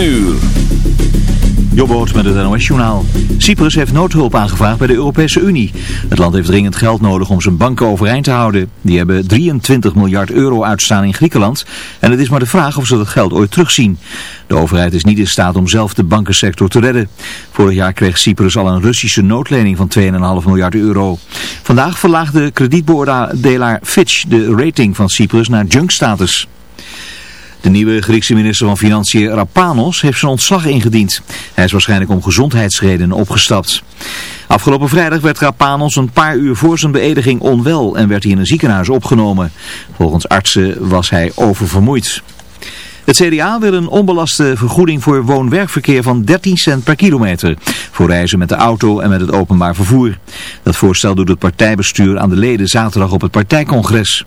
uur. Jobboot met het NOS Journaal. Cyprus heeft noodhulp aangevraagd bij de Europese Unie. Het land heeft dringend geld nodig om zijn banken overeind te houden. Die hebben 23 miljard euro uitstaan in Griekenland. En het is maar de vraag of ze dat geld ooit terugzien. De overheid is niet in staat om zelf de bankensector te redden. Vorig jaar kreeg Cyprus al een Russische noodlening van 2,5 miljard euro. Vandaag verlaagde kredietbeoordelaar Fitch de rating van Cyprus naar junk-status. De nieuwe Griekse minister van Financiën Rapanos heeft zijn ontslag ingediend. Hij is waarschijnlijk om gezondheidsredenen opgestapt. Afgelopen vrijdag werd Rapanos een paar uur voor zijn beëdiging onwel en werd hij in een ziekenhuis opgenomen. Volgens artsen was hij oververmoeid. Het CDA wil een onbelaste vergoeding voor woon-werkverkeer van 13 cent per kilometer. Voor reizen met de auto en met het openbaar vervoer. Dat voorstel doet het partijbestuur aan de leden zaterdag op het partijcongres.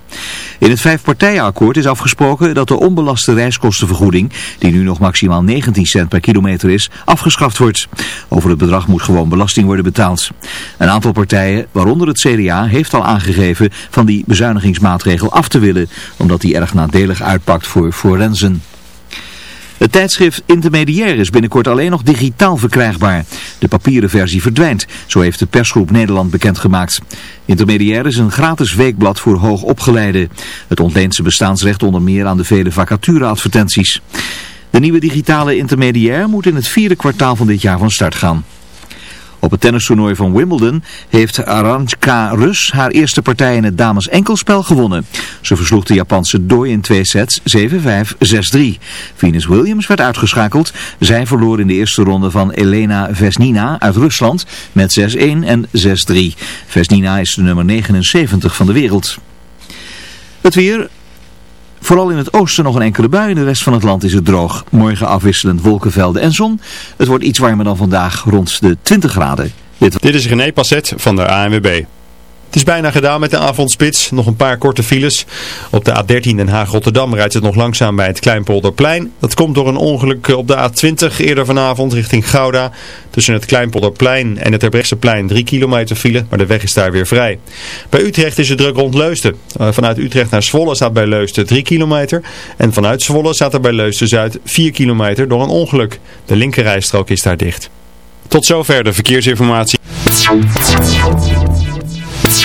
In het vijfpartijenakkoord is afgesproken dat de onbelaste reiskostenvergoeding, die nu nog maximaal 19 cent per kilometer is, afgeschaft wordt. Over het bedrag moet gewoon belasting worden betaald. Een aantal partijen, waaronder het CDA, heeft al aangegeven van die bezuinigingsmaatregel af te willen, omdat die erg nadelig uitpakt voor forensen. Het tijdschrift Intermediair is binnenkort alleen nog digitaal verkrijgbaar. De papieren versie verdwijnt, zo heeft de persgroep Nederland bekendgemaakt. Intermediair is een gratis weekblad voor hoogopgeleiden. Het ontleent zijn bestaansrecht onder meer aan de vele vacatureadvertenties. De nieuwe digitale Intermediair moet in het vierde kwartaal van dit jaar van start gaan. Op het tennistoernooi van Wimbledon heeft Aranka Rus haar eerste partij in het dames enkelspel gewonnen. Ze versloeg de Japanse Doi in twee sets 7-5, 6-3. Venus Williams werd uitgeschakeld. Zij verloor in de eerste ronde van Elena Vesnina uit Rusland met 6-1 en 6-3. Vesnina is de nummer 79 van de wereld. Het weer, Vooral in het oosten nog een enkele bui. In de rest van het land is het droog. Morgen afwisselend wolkenvelden en zon. Het wordt iets warmer dan vandaag, rond de 20 graden. Dit, Dit is René Passet van de ANWB. Het is bijna gedaan met de avondspits. Nog een paar korte files. Op de A13 Den Haag-Rotterdam rijdt het nog langzaam bij het Kleinpolderplein. Dat komt door een ongeluk op de A20 eerder vanavond richting Gouda. Tussen het Kleinpolderplein en het Terbrechtseplein 3 kilometer file, maar de weg is daar weer vrij. Bij Utrecht is het druk rond Leusden. Eh, vanuit Utrecht naar Zwolle staat bij Leusden 3 kilometer. En vanuit Zwolle staat er bij Leusden-Zuid 4 kilometer door een ongeluk. De linkerrijstrook is daar dicht. Tot zover de verkeersinformatie.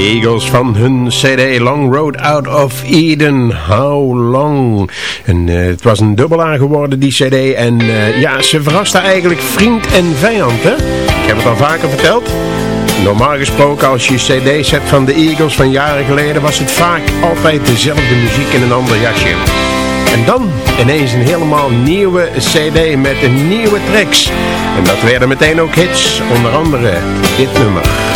Eagles van hun CD Long Road Out of Eden. How long? En uh, het was een dubbelaar geworden die CD. En uh, ja, ze verraste eigenlijk vriend en vijand. Hè? Ik heb het al vaker verteld. Normaal gesproken als je cd zet van de Eagles van jaren geleden was het vaak altijd dezelfde muziek in een ander jasje. En dan ineens een helemaal nieuwe cd met nieuwe tracks. En dat werden meteen ook hits, onder andere dit nummer.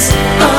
us.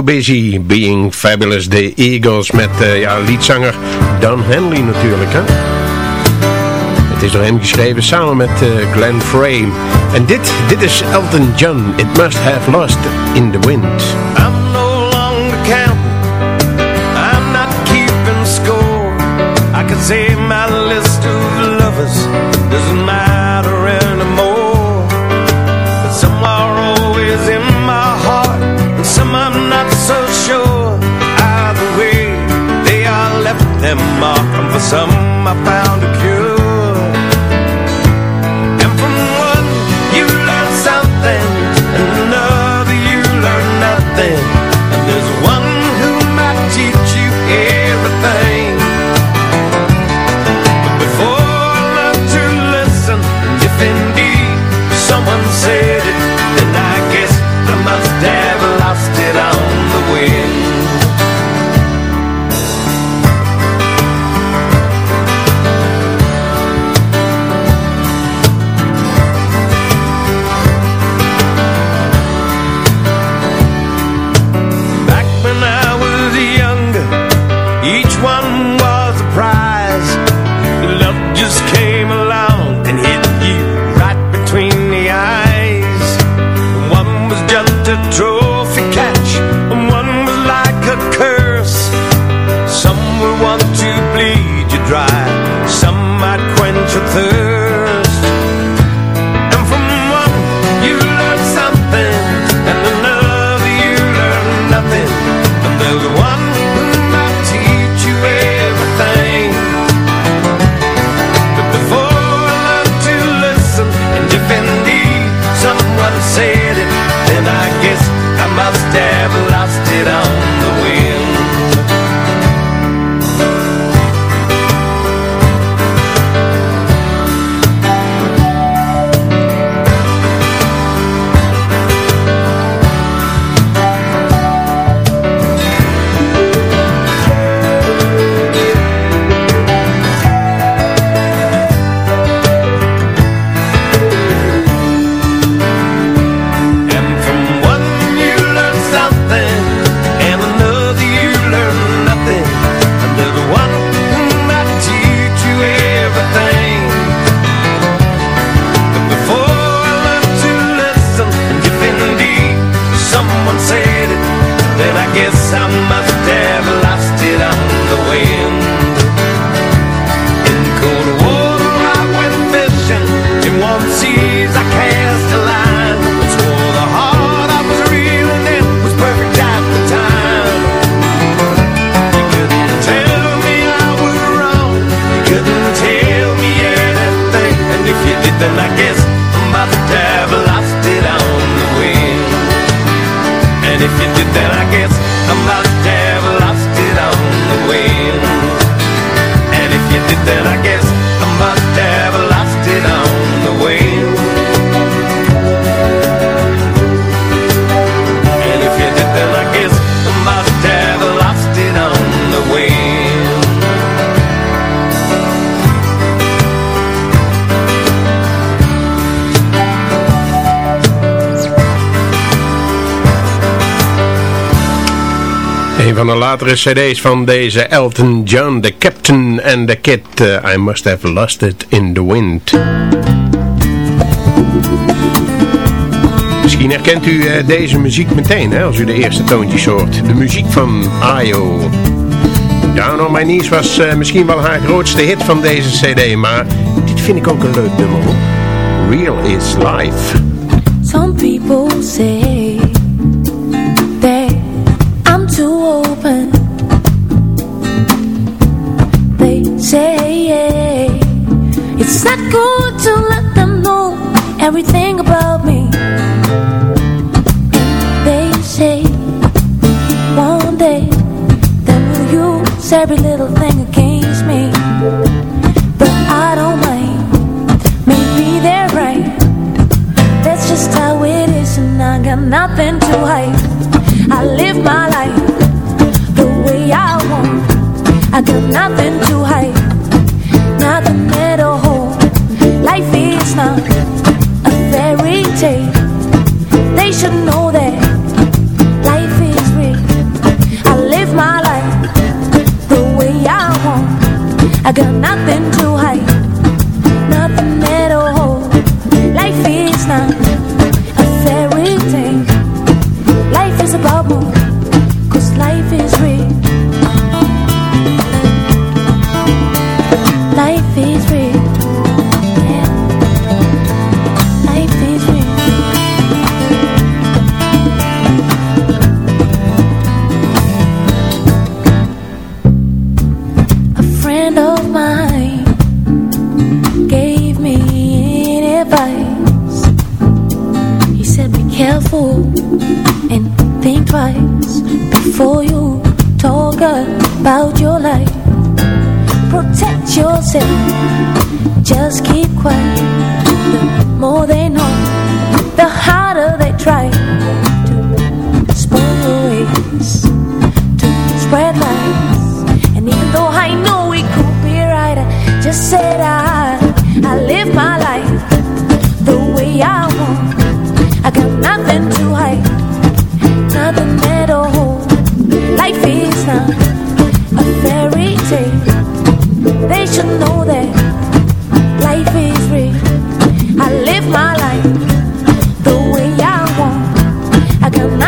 Too Busy Being Fabulous, The Eagles met uh, ja, liedzanger Don Henley natuurlijk. Hè? Het is door hem geschreven samen met uh, Glenn Frame. En dit, dit is Elton John, It Must Have Lost in the Wind. guess must van de latere cd's van deze Elton John, The Captain and the Kid. Eh, I Must Have Lost It in the Wind. Misschien herkent u eh, deze muziek meteen hè, als u de eerste toontjes hoort. De muziek van Ayo. Down on My Knees was eh, misschien wel haar grootste hit van deze cd, maar dit vind ik ook een leuk nummer. Real is Life. Some people say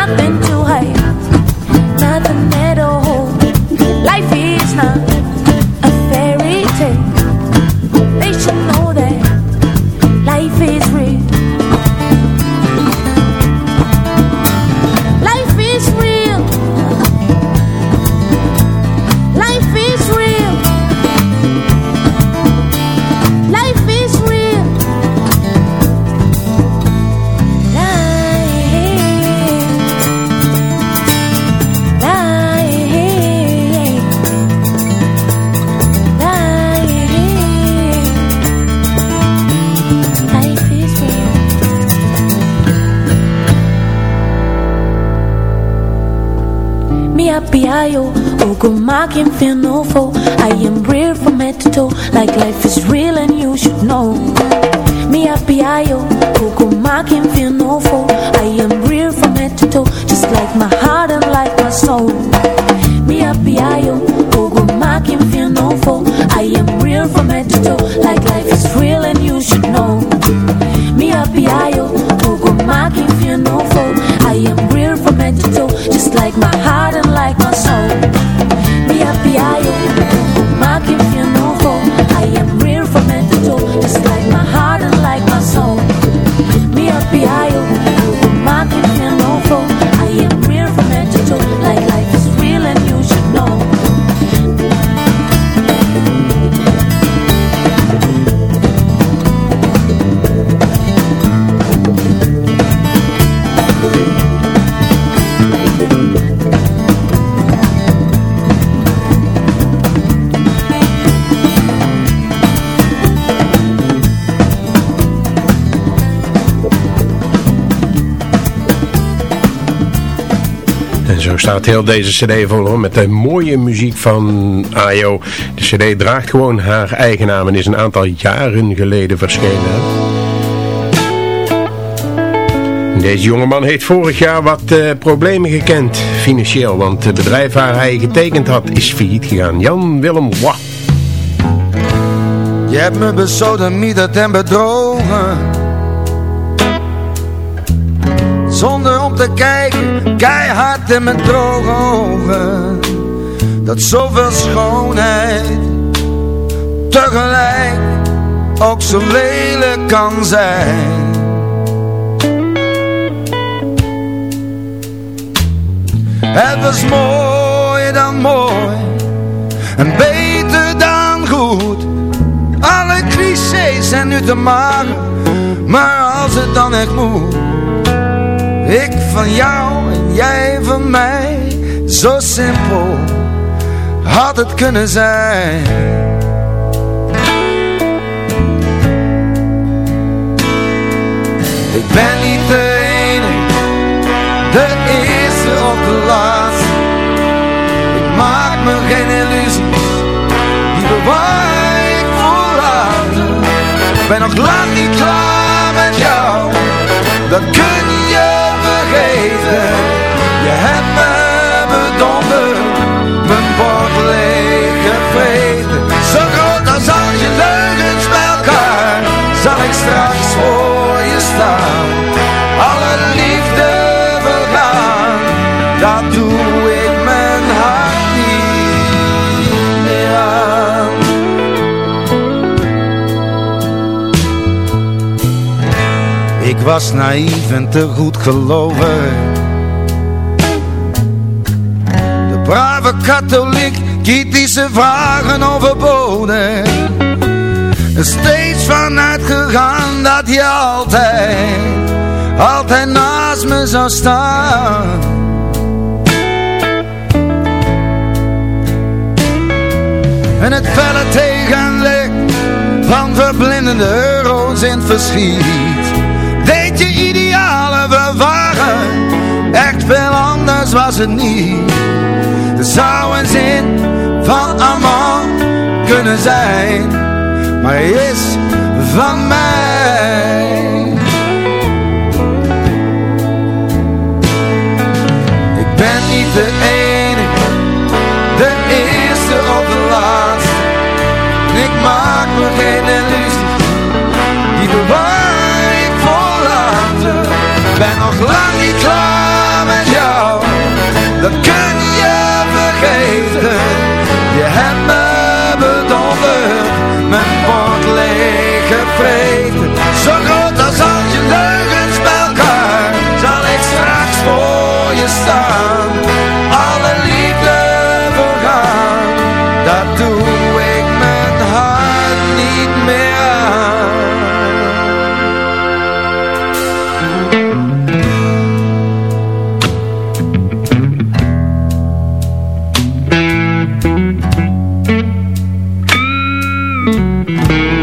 nothing to hide, nothing at all. Life is not. I can feel no foe. I am real from head to toe. Like life is real and you should know. Me apiayo Poco I can feel no foe. I am real from head to toe. Just like my heart and like my soul. Me apiayo Poco I can feel no foe. I am real from head to toe. Like life is real and you should know. Me apiayo Poco I can feel no foe. I am real from head to toe. Just like my heart staat heel deze cd vol hoor, met de mooie muziek van Ayo. De cd draagt gewoon haar eigen naam en is een aantal jaren geleden verschenen. Deze jongeman heeft vorig jaar wat uh, problemen gekend, financieel, want het bedrijf waar hij getekend had is failliet gegaan. Jan Willem Wah. Je hebt me besodemieterd en bedrogen Zonder om te kijken, keihard in mijn droge ogen. Dat zoveel schoonheid Tegelijk ook zo lelijk kan zijn. Het was mooier dan mooi En beter dan goed. Alle clichés zijn nu te maken Maar als het dan echt moet ik van jou en jij van mij. Zo simpel had het kunnen zijn. Ik ben niet de enige De eerste of de laatste. Ik maak me geen illusies Die bewaar ik voor later Ik ben nog lang niet klaar met jou Dat kun je hebt me bedonderd, mijn bord leeg gevreten. Zo groot als al je leugens bij elkaar, zal ik straks voor je staan. Alle liefde vergaan, dat doe was naïef en te goed gelovig. De brave katholiek, kritische vragen overboden. Er steeds vanuit gegaan dat je altijd, altijd naast me zou staan. En het felle tegenlicht van verblindende euro's in verschiet was het niet. Er zou een zin van allemaal kunnen zijn Maar hij is van mij. Ik ben niet de enige De eerste of de laatste. Ik maak me geen illusies Die bewaar ik voor later. Ben nog lang niet klaar Dat kun je vergeten. Je hebt me bedonderd Mijn bord leeg gevreten. Zo groot als al je leugens bij elkaar Zal ik straks voor je staan Música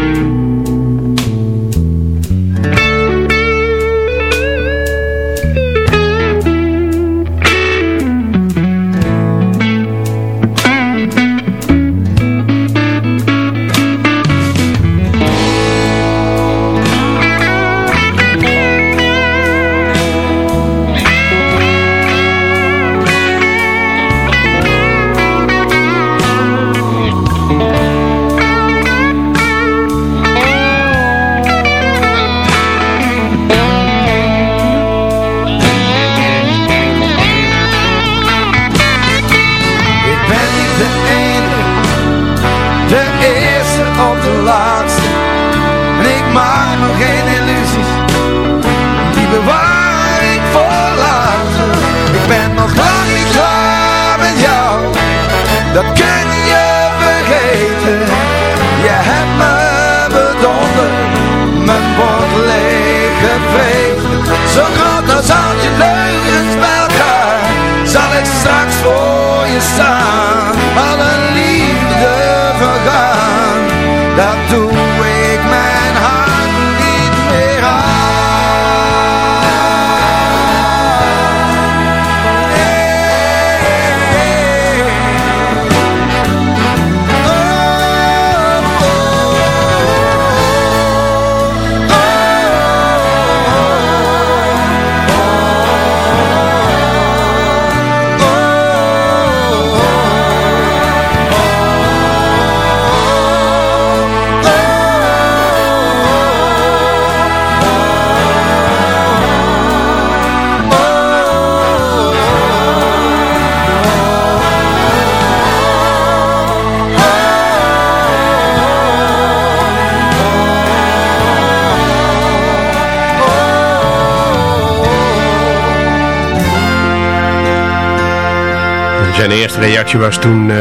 Zijn eerste reactie was toen eh,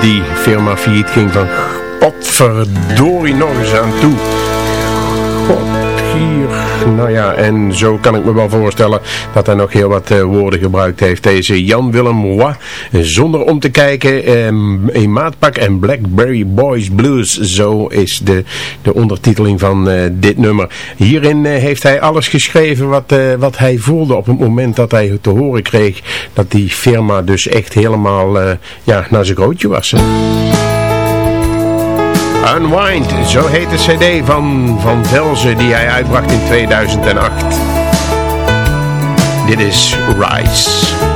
die firma failliet ging van potverdorie nog eens aan toe. Nou ja, en zo kan ik me wel voorstellen dat hij nog heel wat eh, woorden gebruikt heeft. Deze Jan-Willem Roy, zonder om te kijken, ehm, een maatpak en Blackberry Boys Blues. Zo is de, de ondertiteling van eh, dit nummer. Hierin eh, heeft hij alles geschreven wat, wat hij voelde op het moment dat hij te horen kreeg dat die firma dus echt helemaal ja, naar zijn grootje was. hè. Unwind, zo heet de cd van Van Velzen die hij uitbracht in 2008. Dit is Rise.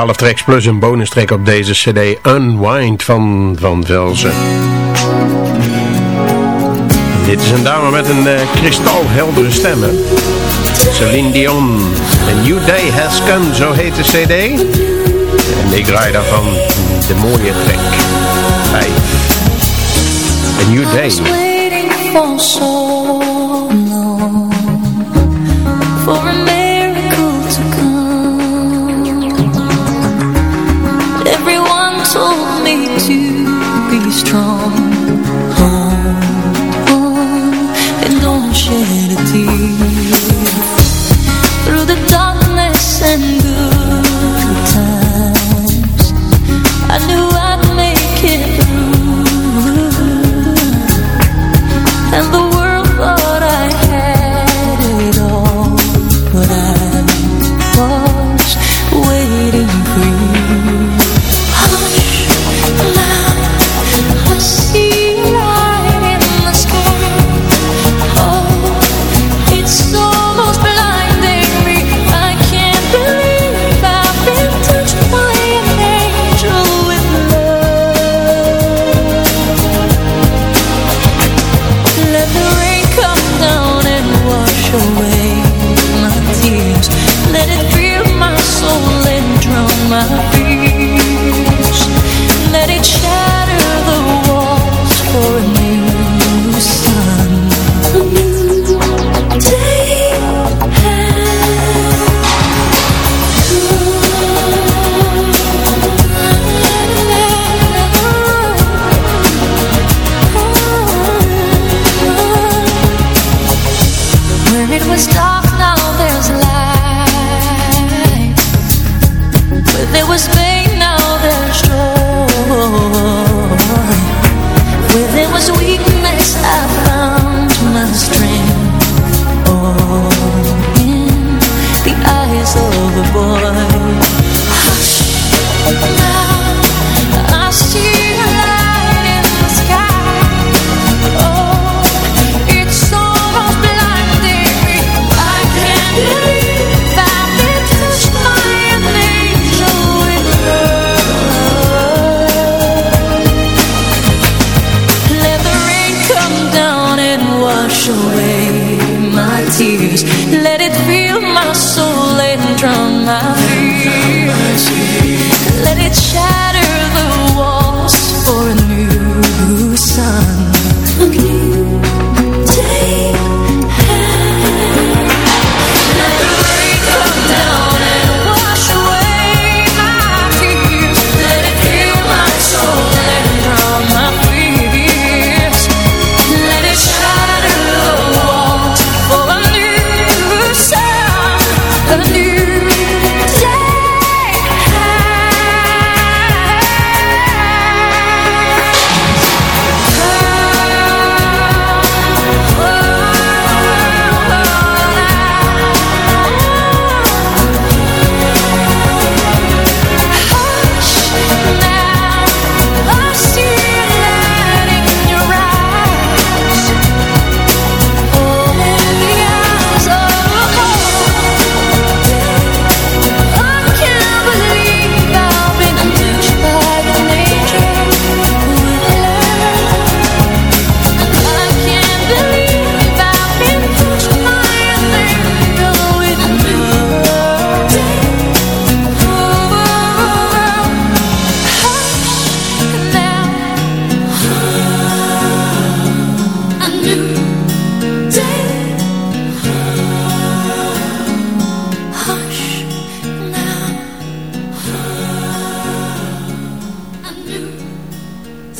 12 tracks plus een bonus track op deze cd Unwind van Van Velzen. Dit is een dame met een uh, kristalheldere stem. Celine Dion. A New Day Has Come, zo heet de cd. En ik draai daarvan de mooie track 5. A New Day. strong.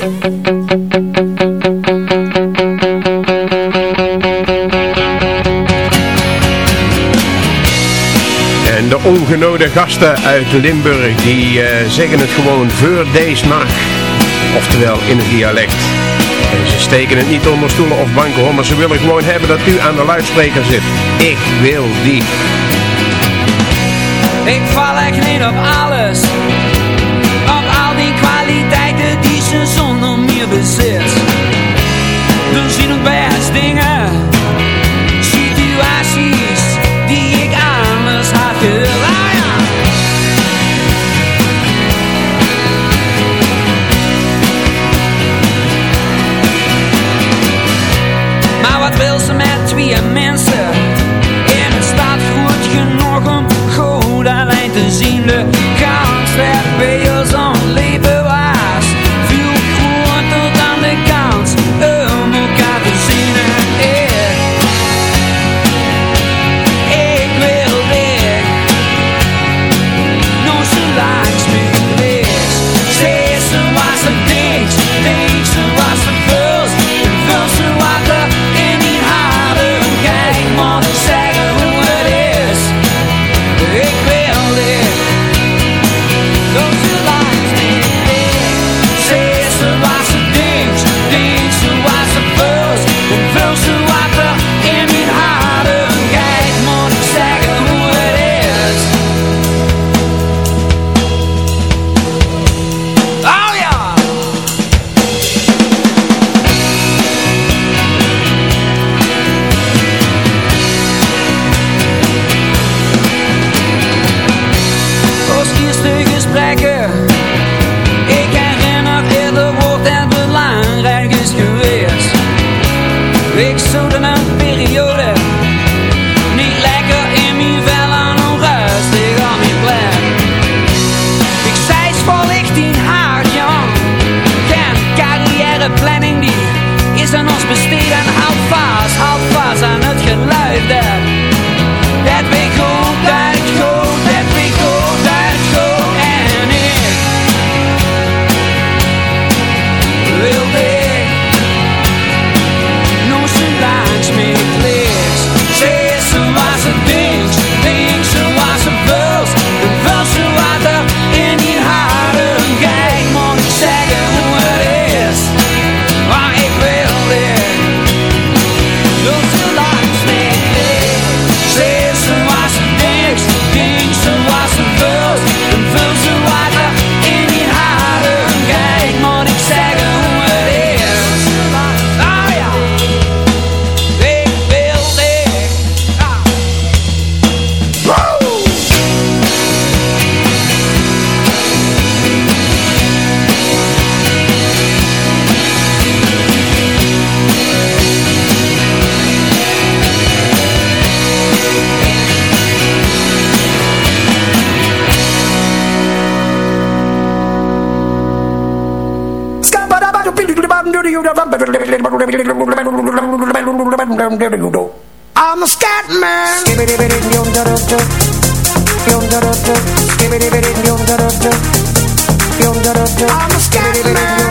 En de ongenode gasten uit Limburg, die eh, zeggen het gewoon voor deze maak. Oftewel in het dialect. En ze steken het niet onder stoelen of banken hoor, maar ze willen gewoon hebben dat u aan de luidspreker zit. Ik wil die. Ik val echt niet op alles. Op al die kwaliteiten die ze bello I'm a scat man.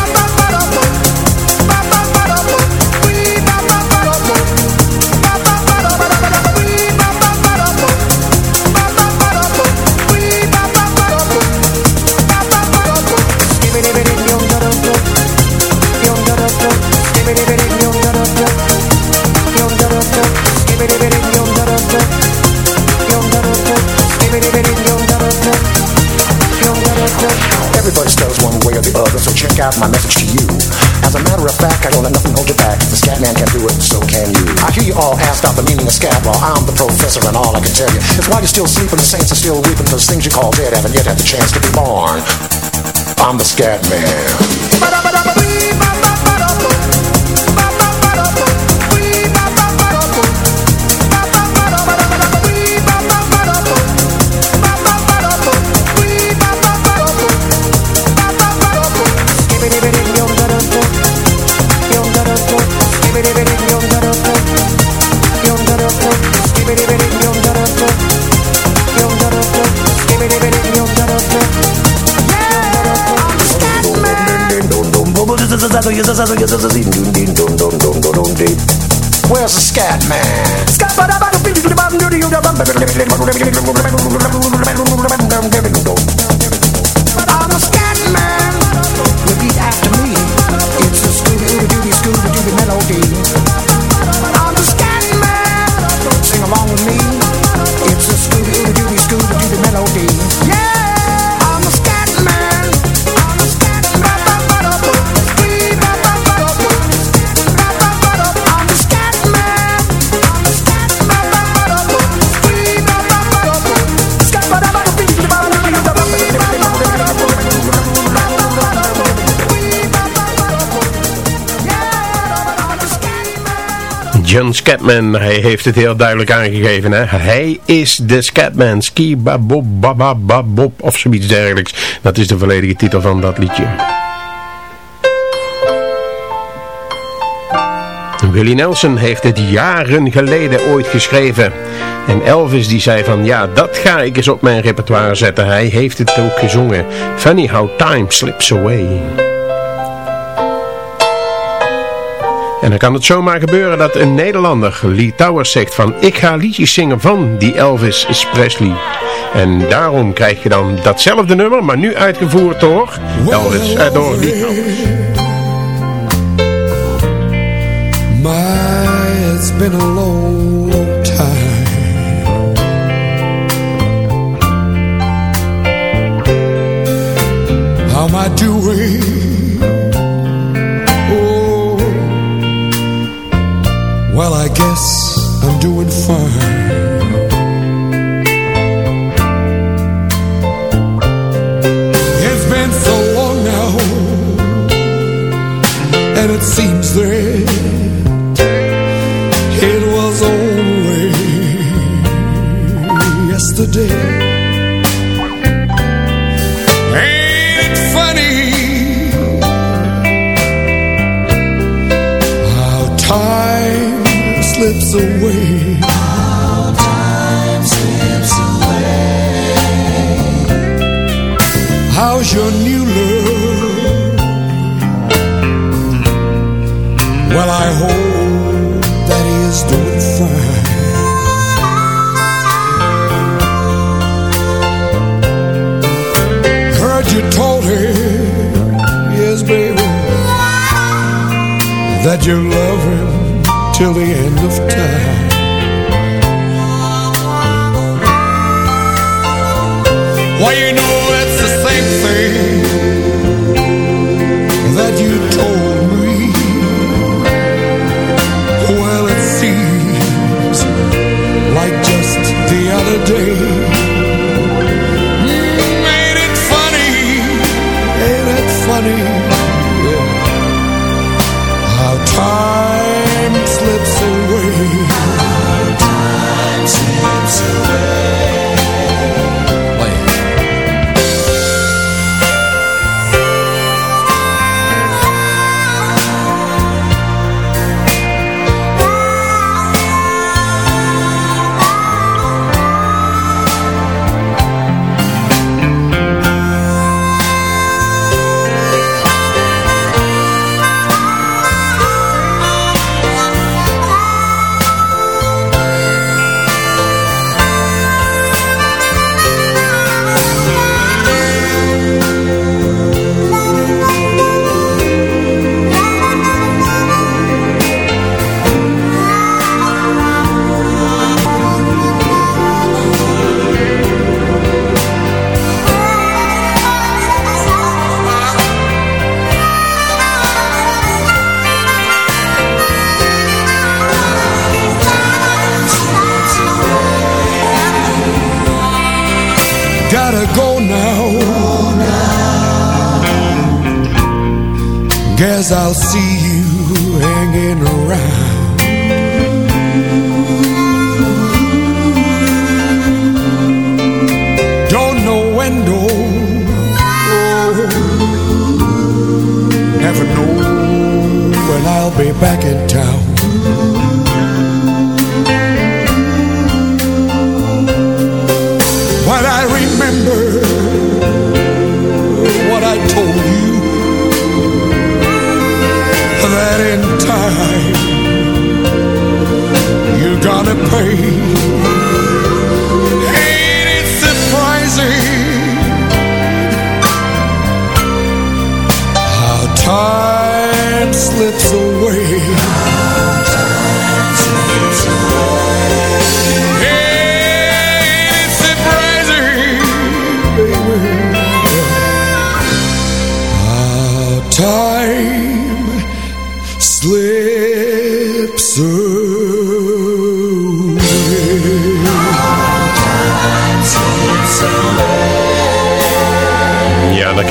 Out my message to you. As a matter of fact, I don't let nothing hold you back. If the scat man can do it, so can you. I hear you all asked out the meaning of scat law. I'm the professor, and all I can tell you is why you're still sleeping, the saints are still weeping, those things you call dead haven't yet had the chance to be born. I'm the scat man. Where's the scat man? I'm John Scatman, hij heeft het heel duidelijk aangegeven. Hè? Hij is de Scatman. Ski babob babababob of zoiets dergelijks. Dat is de volledige titel van dat liedje. Willie Nelson heeft het jaren geleden ooit geschreven. En Elvis die zei van ja, dat ga ik eens op mijn repertoire zetten. Hij heeft het ook gezongen. Funny how time slips away. En dan kan het zomaar gebeuren dat een Nederlander, Lee Towers, zegt van ik ga liedjes zingen van die Elvis Presley. En daarom krijg je dan datzelfde nummer, maar nu uitgevoerd door Elvis, eh, door Lee Towers. My, it's been a long, time How doing? Well I guess I'm doing fine It's been so long now And it seems that it was only yesterday. Ain't it funny how time slips away. Time slips away. How's your new love? Well, I hope that he is doing fine. Heard you told her, yes, baby, that you love him till the end of time. Why, you know it's the same thing that you told me. Well, it seems like just the other day.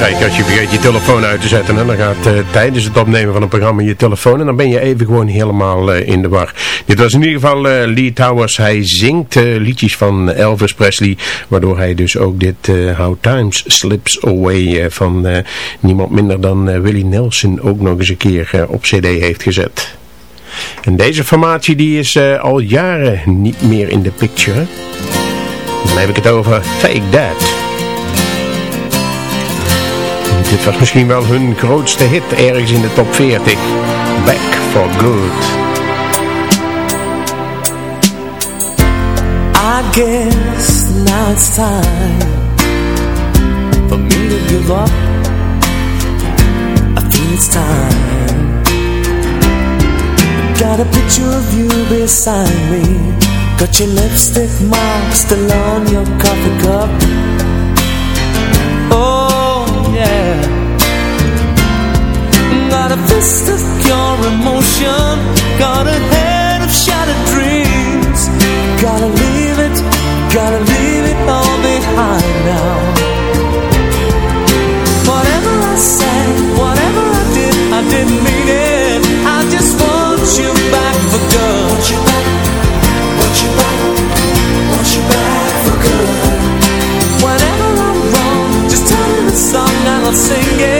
Je als je vergeet je telefoon uit te zetten. En dan gaat eh, tijdens het opnemen van een programma je telefoon. En dan ben je even gewoon helemaal eh, in de war. Dit was in ieder geval eh, Lee Towers. Hij zingt liedjes van Elvis Presley. Waardoor hij dus ook dit How Times Slips Away van niemand minder dan Willie Nelson ook nog eens een keer op cd heeft gezet. En deze formatie die is al jaren niet meer in de picture. Dan heb ik het over Take That. Dit was misschien wel hun grootste hit ergens in de top 40. Back for Good. I guess now it's time for me to give up. I feel it's time. Got a picture of you beside me. Got your lipstick mark still on your coffee cup. Fist of pure emotion. Got a head of shattered dreams. Gotta leave it, gotta leave it all behind now. Whatever I said, whatever I did, I didn't mean it. I just want you back for good. Want you back, want you back, want you back for good. Whenever I'm wrong, just tell me the song and I'll sing it.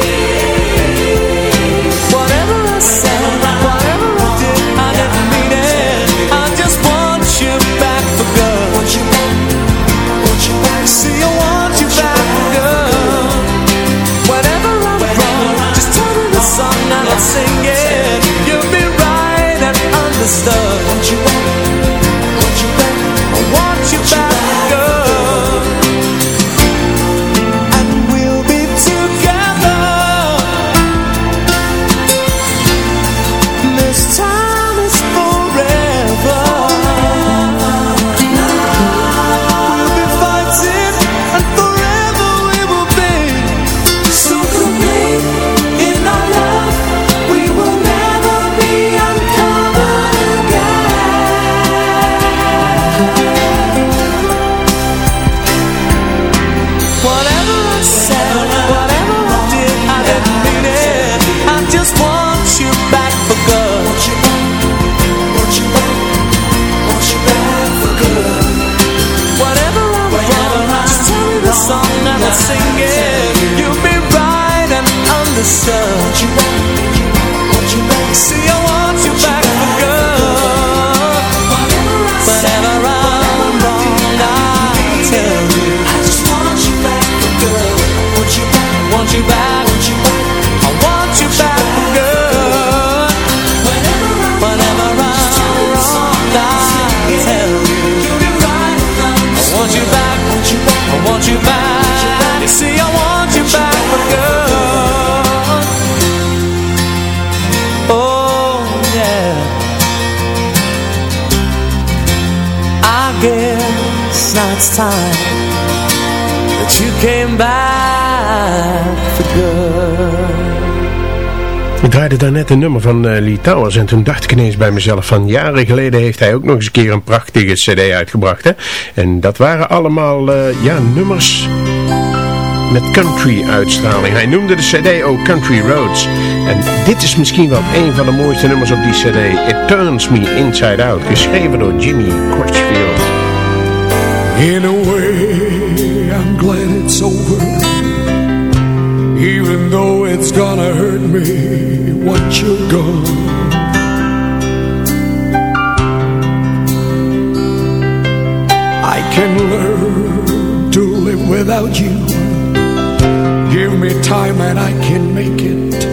It's the daarnet een nummer van eh, Lee Towers en toen dacht ik ineens bij mezelf van jaren geleden heeft hij ook nog eens een keer een prachtige cd uitgebracht. Hè? En dat waren allemaal eh, ja, nummers met country uitstraling. Hij noemde de cd ook Country Roads. En dit is misschien wel een van de mooiste nummers op die cd. It Turns Me Inside Out, geschreven door Jimmy Crutchfield. In a way, I'm glad it's over. Even though it's gonna hurt me once you're gone. I can learn to live without you. Give me time and I can make it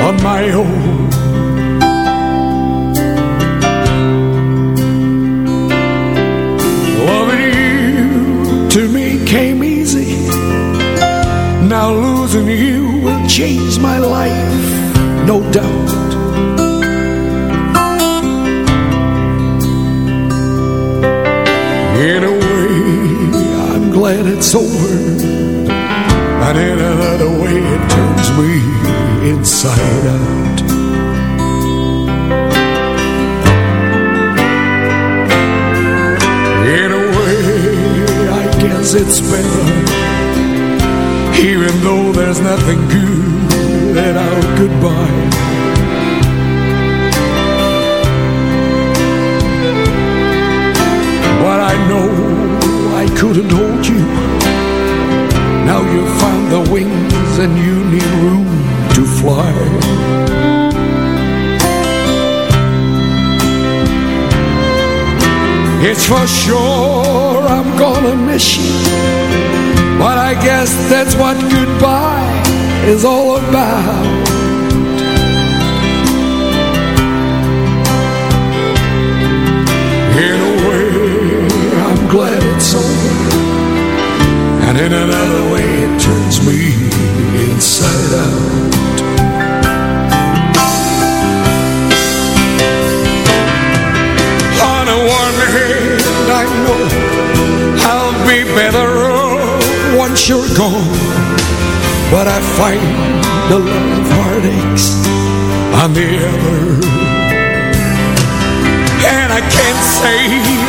on my own. Loving you to me came easy. Now losing you will change my life, no doubt. In a way, I'm glad it's over. And in another way, it turns me inside out. In a way, I guess it's better. Even though there's nothing good in our goodbye. But I know I couldn't hold you. Now you've found the wings and you need room to fly. It's for sure I'm gonna miss you. But I guess that's what goodbye is all about. In a way, I'm glad it's over. And in another way, it turns me inside out. On one hand, I know I'll be better off once you're gone. But I find a lot of heartaches on the other. And I can't say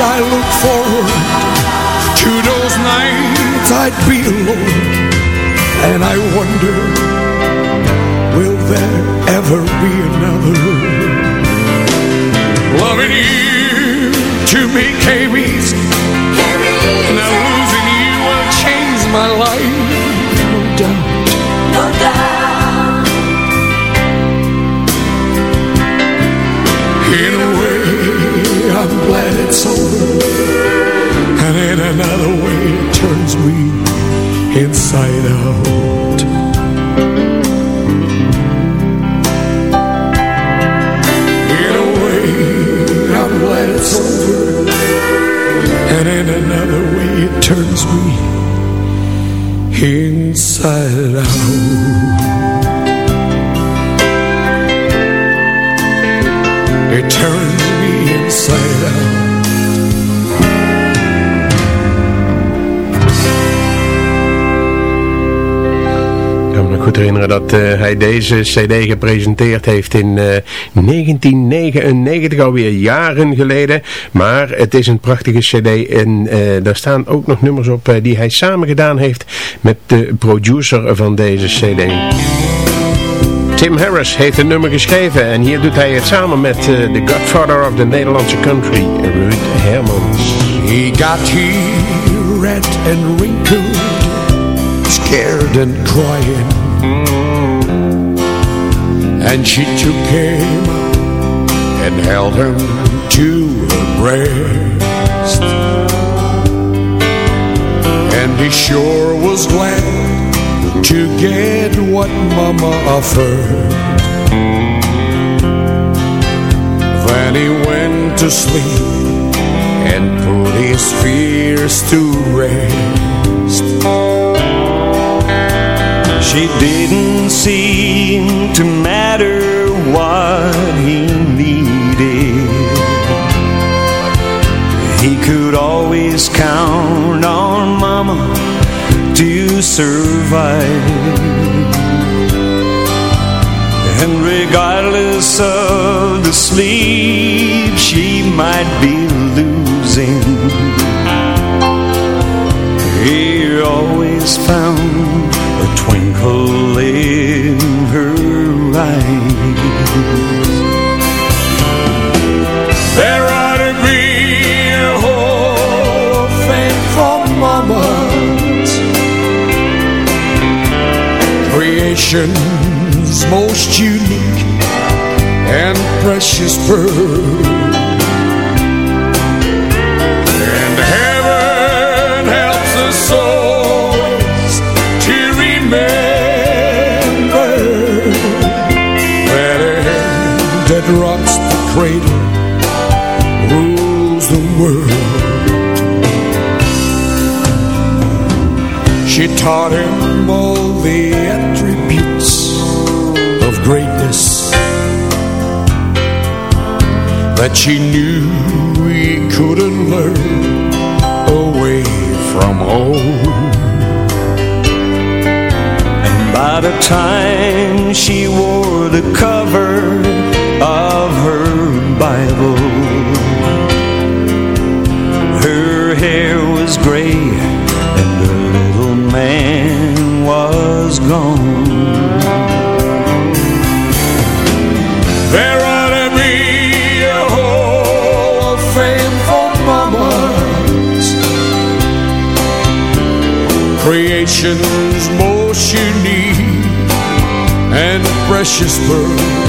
I look forward to those nights I'd be alone. And I wonder Will there ever be another? Loving you to me came easy Now losing you will change my life glad it's over. And in another way it turns me inside out. In a way I'm glad it's over. And in another way it turns me inside out. It turns Ik kan me goed herinneren dat eh, hij deze cd gepresenteerd heeft in eh, 1999, alweer jaren geleden. Maar het is een prachtige cd en eh, daar staan ook nog nummers op eh, die hij samen gedaan heeft met de producer van deze cd. Tim Harris heeft een nummer geschreven en hier doet hij het samen met de godfather of the Nederlandse country, Ruud Hermans. He got here red and wrinkled Scared and crying And she took him And held him to her breast And he sure was glad To get what mama offered Then he went to sleep and put his fears to rest. She didn't seem to matter what he needed. He could always count on Mama to survive. And regardless of the sleep she might be losing, he always found a twinkle in her eyes. Creation's most unique and precious pearl. And heaven helps us always to remember that a hand that rocks the cradle rules the world. She taught him all the that she knew he couldn't learn away from home. And by the time she wore the cover of her Bible, her hair was gray precious pearl.